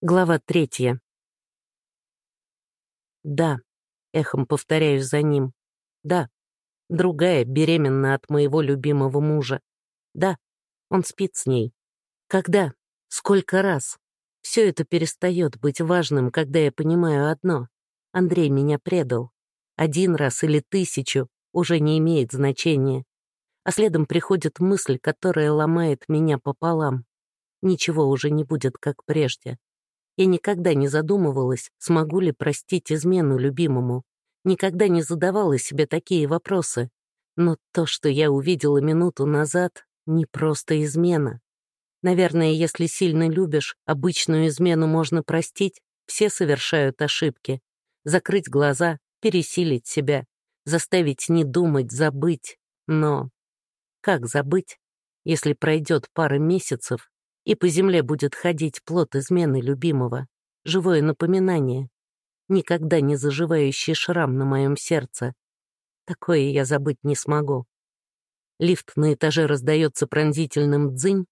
Глава третья. Да, эхом повторяю за ним. Да, другая беременна от моего любимого мужа. Да, он спит с ней. Когда? Сколько раз? Все это перестает быть важным, когда я понимаю одно. Андрей меня предал. Один раз или тысячу уже не имеет значения. А следом приходит мысль, которая ломает меня пополам. Ничего уже не будет, как прежде. Я никогда не задумывалась, смогу ли простить измену любимому. Никогда не задавала себе такие вопросы. Но то, что я увидела минуту назад, не просто измена. Наверное, если сильно любишь, обычную измену можно простить, все совершают ошибки. Закрыть глаза, пересилить себя, заставить не думать, забыть. Но как забыть, если пройдет пара месяцев, и по земле будет ходить плод измены любимого, живое напоминание, никогда не заживающий шрам на моем сердце. Такое я забыть не смогу. Лифт на этаже раздается пронзительным дзынь,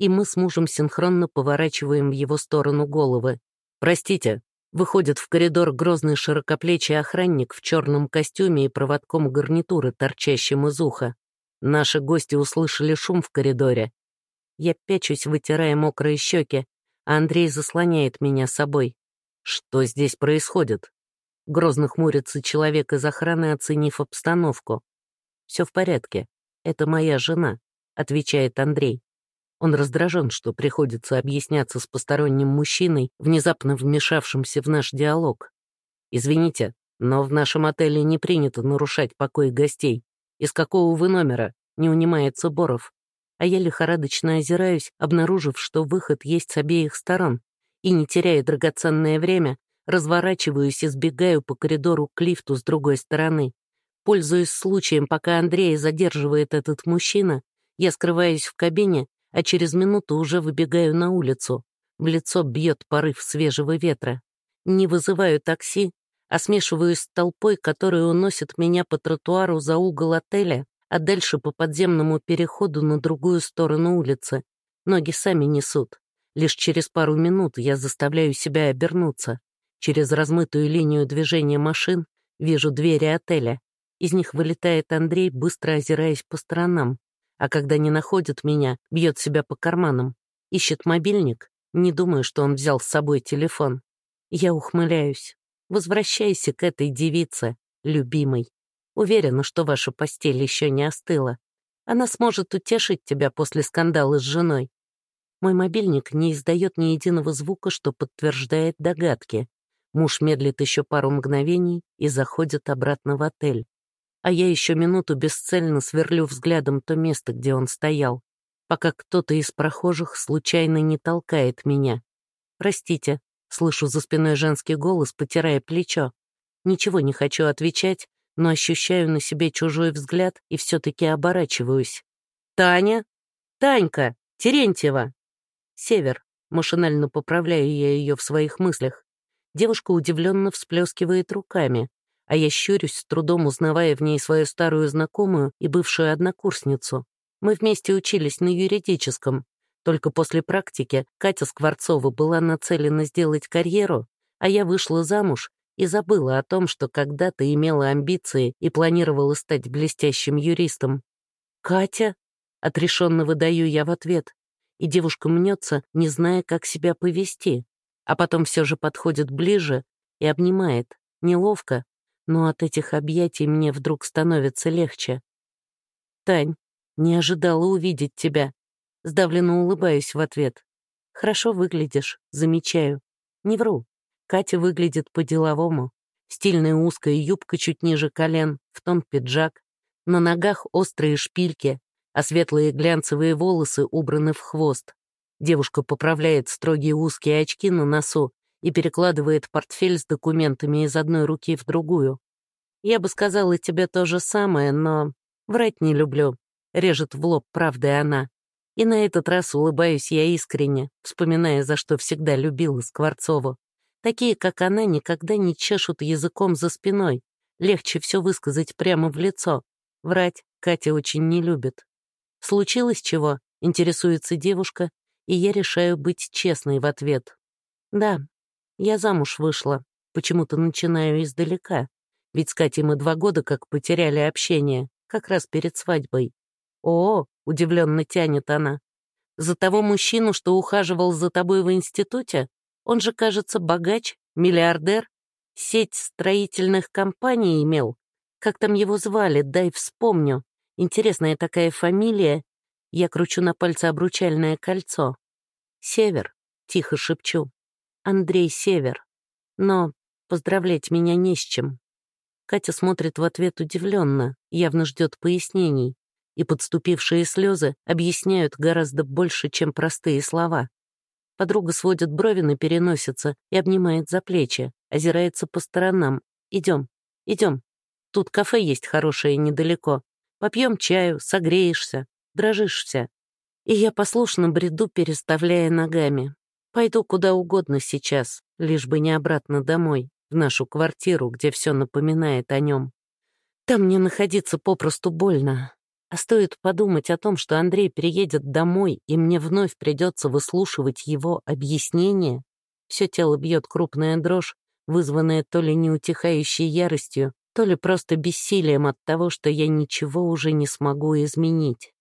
и мы с мужем синхронно поворачиваем в его сторону головы. «Простите», — выходит в коридор грозный широкоплечий охранник в черном костюме и проводком гарнитуры, торчащим из уха. Наши гости услышали шум в коридоре я пячусь, вытирая мокрые щеки, а Андрей заслоняет меня собой. Что здесь происходит? Грозно хмурится человек из охраны, оценив обстановку. «Все в порядке. Это моя жена», — отвечает Андрей. Он раздражен, что приходится объясняться с посторонним мужчиной, внезапно вмешавшимся в наш диалог. «Извините, но в нашем отеле не принято нарушать покой гостей. Из какого вы номера?» — не унимается Боров а я лихорадочно озираюсь, обнаружив, что выход есть с обеих сторон, и, не теряя драгоценное время, разворачиваюсь и сбегаю по коридору к лифту с другой стороны. Пользуясь случаем, пока Андрея задерживает этот мужчина, я скрываюсь в кабине, а через минуту уже выбегаю на улицу. В лицо бьет порыв свежего ветра. Не вызываю такси, а смешиваюсь с толпой, которая уносит меня по тротуару за угол отеля, а дальше по подземному переходу на другую сторону улицы. Ноги сами несут. Лишь через пару минут я заставляю себя обернуться. Через размытую линию движения машин вижу двери отеля. Из них вылетает Андрей, быстро озираясь по сторонам. А когда не находит меня, бьет себя по карманам. Ищет мобильник. Не думаю, что он взял с собой телефон. Я ухмыляюсь. Возвращайся к этой девице, любимой. Уверена, что ваша постель еще не остыла. Она сможет утешить тебя после скандала с женой. Мой мобильник не издает ни единого звука, что подтверждает догадки. Муж медлит еще пару мгновений и заходит обратно в отель. А я еще минуту бесцельно сверлю взглядом то место, где он стоял, пока кто-то из прохожих случайно не толкает меня. «Простите», — слышу за спиной женский голос, потирая плечо. Ничего не хочу отвечать, но ощущаю на себе чужой взгляд и все-таки оборачиваюсь. «Таня? Танька! Терентьева!» «Север», — машинально поправляю я ее в своих мыслях. Девушка удивленно всплескивает руками, а я щурюсь, с трудом узнавая в ней свою старую знакомую и бывшую однокурсницу. Мы вместе учились на юридическом. Только после практики Катя Скворцова была нацелена сделать карьеру, а я вышла замуж и забыла о том, что когда-то имела амбиции и планировала стать блестящим юристом. «Катя?» — отрешенно выдаю я в ответ, и девушка мнется, не зная, как себя повести, а потом все же подходит ближе и обнимает, неловко, но от этих объятий мне вдруг становится легче. «Тань, не ожидала увидеть тебя», — сдавленно улыбаюсь в ответ. «Хорошо выглядишь, замечаю. Не вру, Катя выглядит по-деловому. Стильная узкая юбка чуть ниже колен, в тон пиджак. На ногах острые шпильки, а светлые глянцевые волосы убраны в хвост. Девушка поправляет строгие узкие очки на носу и перекладывает портфель с документами из одной руки в другую. «Я бы сказала тебе то же самое, но врать не люблю», — режет в лоб правдой она. И на этот раз улыбаюсь я искренне, вспоминая, за что всегда любила Скворцову. Такие, как она, никогда не чешут языком за спиной. Легче все высказать прямо в лицо. Врать Катя очень не любит. Случилось чего? Интересуется девушка, и я решаю быть честной в ответ. Да, я замуж вышла. Почему-то начинаю издалека. Ведь с Катей мы два года как потеряли общение, как раз перед свадьбой. О, удивленно тянет она. За того мужчину, что ухаживал за тобой в институте? Он же, кажется, богач, миллиардер. Сеть строительных компаний имел. Как там его звали, дай вспомню. Интересная такая фамилия. Я кручу на пальце обручальное кольцо. Север, тихо шепчу. Андрей Север. Но поздравлять меня не с чем. Катя смотрит в ответ удивленно, явно ждет пояснений, и подступившие слезы объясняют гораздо больше, чем простые слова. Подруга сводит брови на переносице и обнимает за плечи, озирается по сторонам. «Идем, идем. Тут кафе есть хорошее недалеко. Попьем чаю, согреешься, дрожишь вся». И я послушно бреду, переставляя ногами. Пойду куда угодно сейчас, лишь бы не обратно домой, в нашу квартиру, где все напоминает о нем. Там мне находиться попросту больно. А стоит подумать о том, что Андрей приедет домой, и мне вновь придется выслушивать его объяснение. Все тело бьет крупная дрожь, вызванная то ли неутихающей яростью, то ли просто бессилием от того, что я ничего уже не смогу изменить.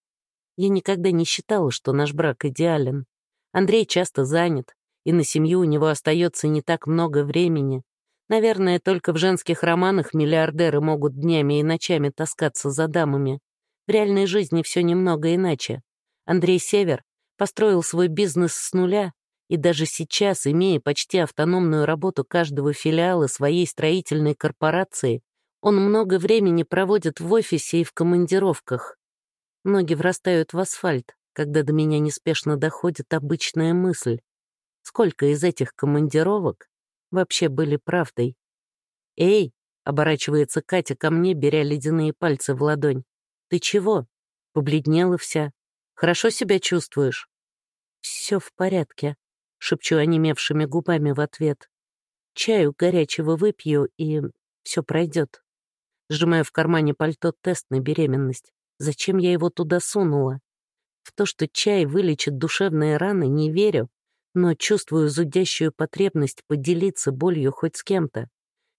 Я никогда не считала, что наш брак идеален. Андрей часто занят, и на семью у него остается не так много времени. Наверное, только в женских романах миллиардеры могут днями и ночами таскаться за дамами. В реальной жизни все немного иначе. Андрей Север построил свой бизнес с нуля, и даже сейчас, имея почти автономную работу каждого филиала своей строительной корпорации, он много времени проводит в офисе и в командировках. Ноги врастают в асфальт когда до меня неспешно доходит обычная мысль. Сколько из этих командировок вообще были правдой? «Эй!» — оборачивается Катя ко мне, беря ледяные пальцы в ладонь. «Ты чего?» Побледнела вся. «Хорошо себя чувствуешь?» «Все в порядке», — шепчу онемевшими губами в ответ. «Чаю горячего выпью, и все пройдет». Сжимаю в кармане пальто тест на беременность. Зачем я его туда сунула? В то, что чай вылечит душевные раны, не верю, но чувствую зудящую потребность поделиться болью хоть с кем-то.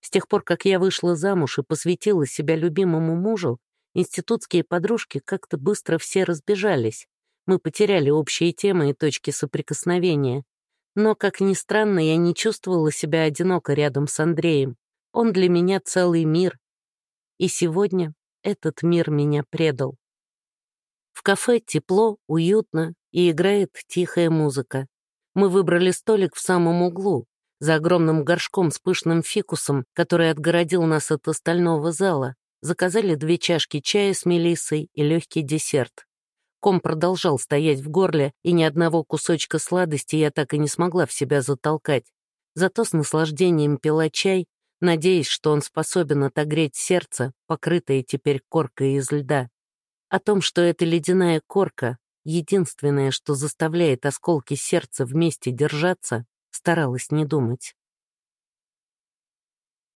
С тех пор, как я вышла замуж и посвятила себя любимому мужу, институтские подружки как-то быстро все разбежались. Мы потеряли общие темы и точки соприкосновения. Но, как ни странно, я не чувствовала себя одиноко рядом с Андреем. Он для меня целый мир. И сегодня этот мир меня предал. В кафе тепло, уютно и играет тихая музыка. Мы выбрали столик в самом углу, за огромным горшком с пышным фикусом, который отгородил нас от остального зала. Заказали две чашки чая с мелиссой и легкий десерт. Ком продолжал стоять в горле, и ни одного кусочка сладости я так и не смогла в себя затолкать. Зато с наслаждением пила чай, надеясь, что он способен отогреть сердце, покрытое теперь коркой из льда. О том, что эта ледяная корка — единственное, что заставляет осколки сердца вместе держаться, старалась не думать.